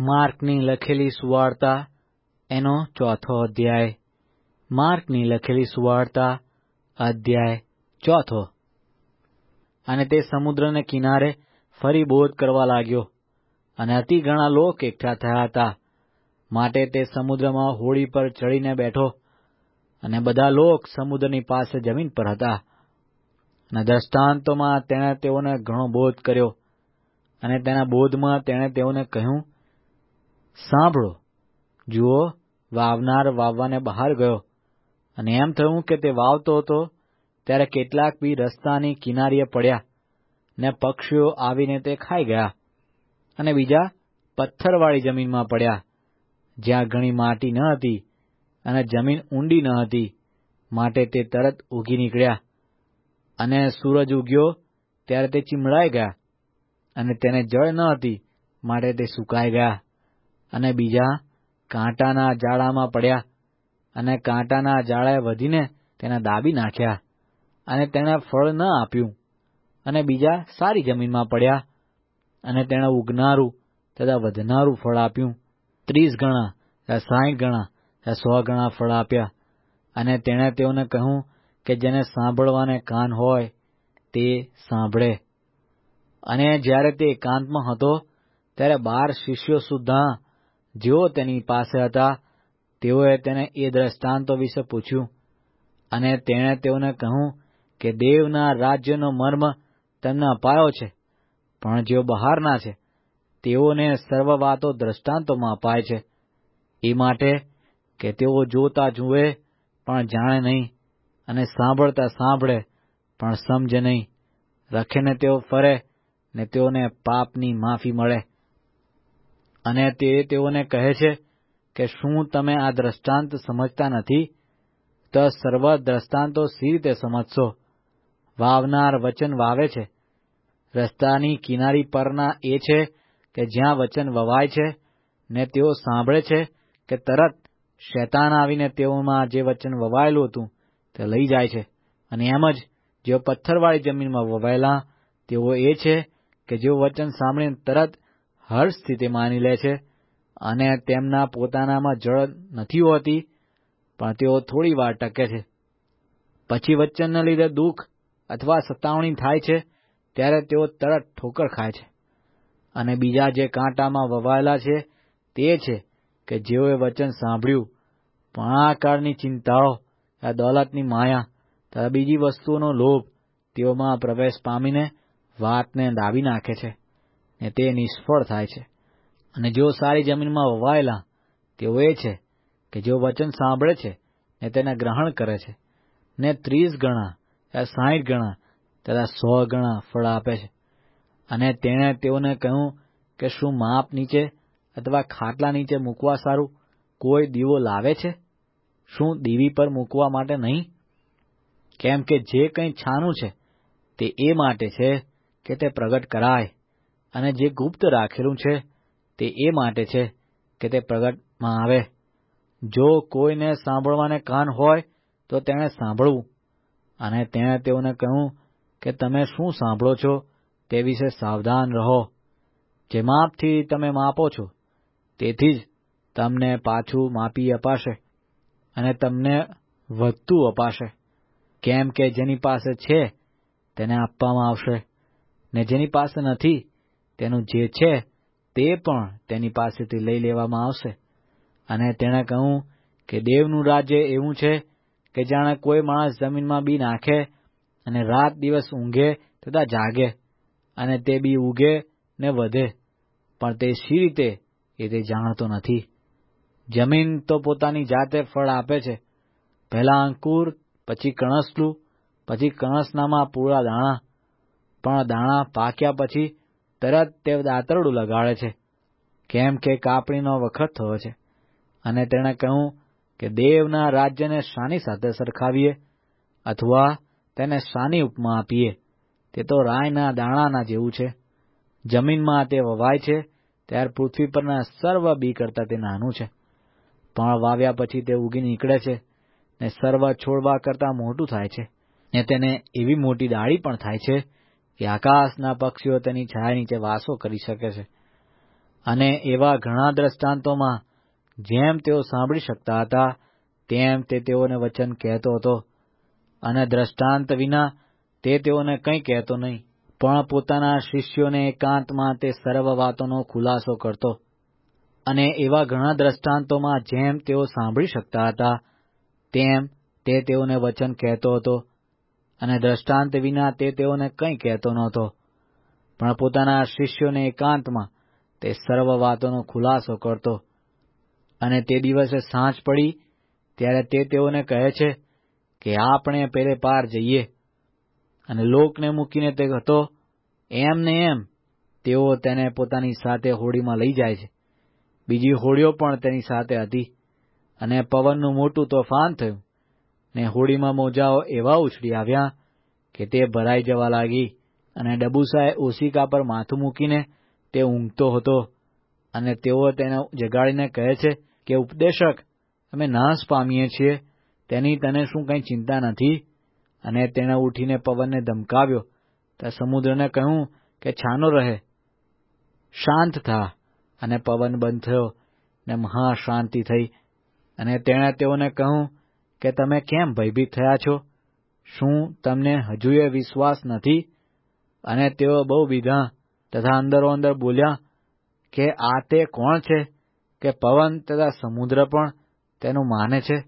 માર્કની લખેલી સુવાર્તા, એનો ચોથો અધ્યાય. માર્કની લખેલી સુવાર્તા, અધ્યાય ચોથો. અને તે સમુદ્રને કિનારે ફરી બોધ કરવા લાગ્યો અને અતિ ઘણા લોક એકઠા થયા હતા. માટે તે સમુદ્રમાં હોડી પર ચડીને બેઠો અને બધા લોક સમુદ્રની પાસે જમીન પર હતા. અને દ્રષ્ટાંતોમાં તેણે તેઓને ઘણો બોધ કર્યો અને તેના બોધમાં તેણે તેઓને કહ્યું સાંભળો. જુઓ, વાવનાર વાવવાને બહાર ગયો. અને એમ થયું કે તે વાવતો હતો, ત્યારે કેટલાક બી રસ્તાની કિનારીએ પડ્યા ને પક્ષીઓ આવીને તે ખાઈ ગયા. અને બીજા પથ્થરવાળી જમીનમાં પડ્યા, જ્યાં ઘણી માટી ન હતી અને જમીન ઊંડી ન હતી. માટે તે તરત ઉગી નીકળ્યા. અને સૂરજ ઉગ્યો, ત્યારે તે ચીમડાઈ ગયા. અને તેને જળ ન હતી, માટે તે સુકાઈ ગયા. અને બીજા કાંટાના જાળામાં પડ્યા અને કાંટાના જાળાએ વધીને તેને દાબી નાખ્યા અને તેણે ફળ ન આપ્યું. અને બીજા સારી જમીનમાં પડ્યા અને તેણે ઉગનારું તથા વધનારું ફળ આપ્યું. ત્રીસ ગણા તથા સાઠ ગણા તથા સો ગણા ફળ આપ્યા. અને તેણે તેઓને કહ્યું કે જેને સાંભળવાને કાન હોય તે સાંભળે. અને જ્યારે તે એકાંતમાં હતો, ત્યારે બાર શિષ્યો સુદ્ધા જેઓ તેની પાસે હતા, તેઓએ તેને એ દ્રષ્ટાંતો વિશે પૂછ્યું અને તેણે તેઓને કહ્યું કે દેવના રાજ્યનો મર્મ તેમને અપાયો છે, પણ જેઓ બહારના છે, તેઓને સર્વ વાતો દ્રષ્ટાંતોમાં અપાય છે. એ માટે કે તેઓ જોતા જુએ પણ જાણે નહીં અને સાંભળતા સાંભળે પણ સમજે નહીં. રખેને તેઓ ફરે ને તેઓને પાપની માફી મળે. અને તે તેઓને કહે છે કે શું તમે આ દ્રષ્ટાંત સમજતા નથી? તો સર્વ દ્રષ્ટાંતો સી રીતે સમજશો. વાવનાર વચન વાવે છે. રસ્તાની કિનારી પરના એ છે કે જ્યાં વચન વવાય છે ને તેઓ સાંભળે છે કે તરત શેતાન આવીને તેઓમાં જે વચન વવાયેલું હતું તે લઈ જાય છે. અને એમ જ જેઓ પથ્થરવાળી જમીનમાં વવાયેલા તેઓ એ છે કે જેઓ વચન સાંભળીને તરત હર્ષથી સ્થિતિ માની લે છે અને તેમના પોતાનામાં જળ નથી હોતી, પણ તેઓ થોડી વાર ટકે છે. પછી વચનને લીધે દુઃખ અથવા સતાવણી થાય છે, ત્યારે તેઓ તરત ઠોકર ખાય છે. અને બીજા જે કાંટામાં વવાયેલા છે, તે છે કે જેઓએ વચન સાંભળ્યું, પણ આ કાળની ચિંતાઓ, આ દોલતની માયા, તથા બીજી વસ્તુઓનો લોભ તેઓમાં પ્રવેશ પામીને વાતને દાબી નાખે છે. ને તે નિષ્ફળ થાય છે. અને જો સારી જમીનમાં વવાયેલા, તેઓ એ છે કે જેઓ વચન સાંભળે છે ને તેને ગ્રહણ કરે છે. ને ત્રીસ ગણા, તથા સાઠ ગણા, તથા સો ગણા ફળ આપે છે. અને તેણે તેઓને કહ્યું કે શું માપ નીચે અથવા ખાટલા નીચે મૂકવા સારું કોઈ દીવો લાવે છે? શું દીવી પર મૂકવા માટે નહીં? કેમ કે જે કંઈ છાનું છે તે એ માટે છે કે તે પ્રગટ કરાય. અને જે ગુપ્ત રાખેલું છે, તે એ માટે છે કે તે પ્રગટમાં આવે. જો કોઈને સાંભળવાને કાન હોય, તો તેણે સાંભળવું. અને તેણે તેઓને કહ્યું કે તમે શું સાંભળો છો તે વિશે સાવધાન રહો. જે માપથી તમે માપો છો, તેથી જ તમને પાછું માપી અપાશે અને તમને વધતું અપાશે. કેમ કે જેની પાસે છે, તેને આપવામાં આવશે. ને જેની પાસે નથી તેનું જે છે તે પણ તેની પાસેથી લઈ લેવામાં આવશે. અને તેણે કહ્યું કે દેવનું રાજ્ય એવું છે કે જાણે કોઈ માણસ જમીનમાં બી નાખે અને રાત દિવસ ઊંઘે તથા જાગે અને તે બી ઉગે ને વધે. પણ તે શી રીતે એ તે જાણતો નથી. જમીન તો પોતાની જાતે ફળ આપે છે. પહેલા અંકુર, પછી કણસલું, પછી કણસનામાં પૂરા દાણા. પણ દાણા પાક્યા પછી તરત તે દાતરડું લગાડે છે. કેમ કે કાપણીનો વખત થયો છે. અને તેણે કહ્યું કે દેવના રાજ્યને શાની સાથે સરખાવીએ અથવા તેને શાની ઉપમા આપીએ. તે તો રાયના દાણાના જેવું છે. જમીનમાં તે વવાય છે, ત્યારે પૃથ્વી પરના સર્વ બી કરતા તે નાનું છે. પણ વાવ્યા પછી તે ઉગી નીકળે છે ને સર્વ છોડવા કરતા મોટું થાય છે. ને તેને એવી મોટી ડાળી પણ થાય છે કે આકાશના પક્ષીઓ તેની છાયા નીચે વાસો કરી શકે છે. અને એવા ઘણા દ્રષ્ટાંતોમાં જેમ તેઓ સાંભળી શકતા હતા, તેમ તે તેઓને વચન કહેતો હતો. અને દ્રષ્ટાંત વિના તે તેઓને કંઈ કહેતો નહીં, પણ પોતાના શિષ્યોને એકાંતમાં તે સર્વ વાતોનો ખુલાસો કરતો. અને એવા ઘણા દ્રષ્ટાંતોમાં જેમ તેઓ સાંભળી શકતા હતા, તેમ તે તેઓને વચન કહેતો હતો. અને દ્રષ્ટાંત વિના તે તેઓને કંઈ કહેતો નહોતો. પણ પોતાના શિષ્યોને એકાંતમાં તે સર્વ વાતોનો ખુલાસો કરતો. અને તે દિવસે સાંજ પડી, ત્યારે તે તેઓને કહે છે કે આપણે પેલે પાર જઈએ. અને લોકને મૂકીને તે હતો, એમ ને એમ. તેઓ તેને પોતાની સાથે હોડીમાં લઈ જાય છે. બીજી હોડીઓ પણ તેની સાથે હતી. અને પવનનું મોટું તોફાન થયું. ને હોડીમાં મોજાઓ એવા ઉછળી આવ્યા કે તે ભરાઈ જવા લાગી અને ડબુસાએ ઓશિકા પર માથું મૂકીને તે ઊંઘતો હતો અને તેઓ તેને જગાડીને કહે છે કે, ઉપદેશક, અમે નાશ પામીએ છીએ. તેની તને શું કંઈ ચિંતા નથી? અને તેણે ઉઠીને પવનને ધમકાવ્યો તો સમુદ્રને કહ્યું કે, છાનો રહે. શાંત થા. અને પવન બંધ થયો ને મહા શાંતિ થઈ અને તેણે તેઓને કહ્યું કે તમે કેમ ભયભીત થયા છો? શું તમને હજુ એ વિશ્વાસ નથી? અને તેઓ બહુ બીધા તથા અંદરો અંદર બોલ્યા કે આ તે કોણ છે? કે પવન તથા સમુદ્ર પણ તેનું માને છે?